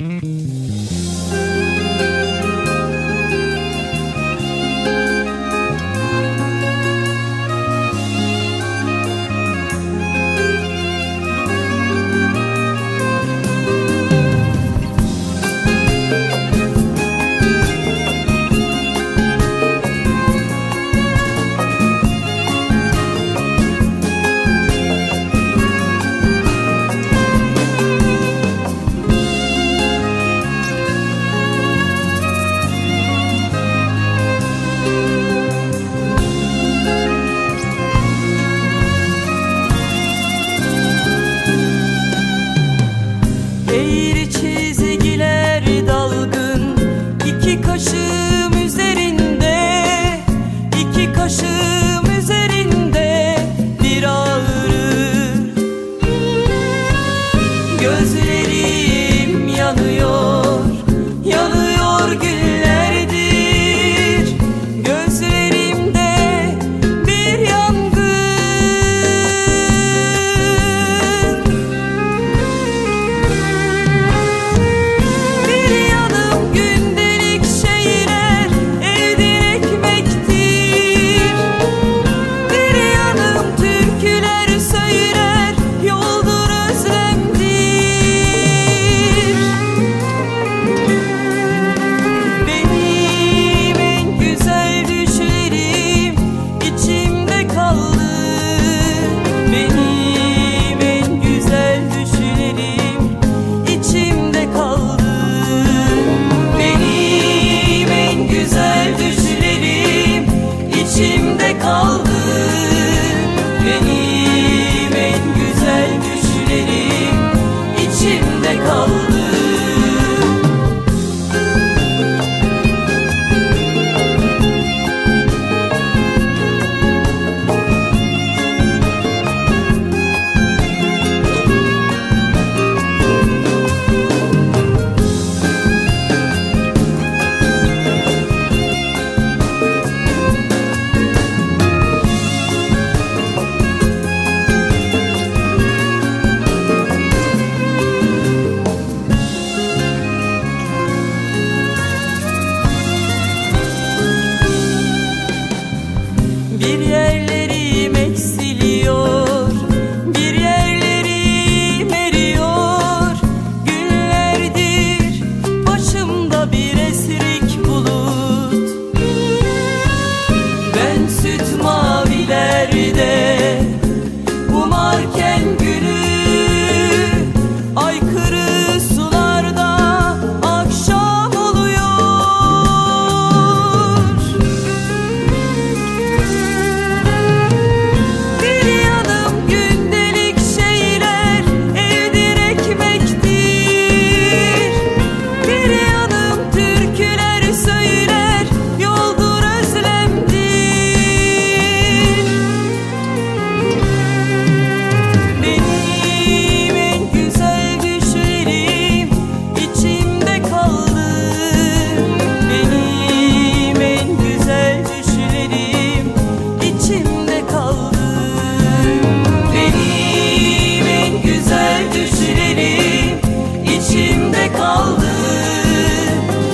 Mm-hmm. kaşım üzerinde iki kaşım üzerinde bir ağrı Gözlerim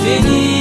feliz.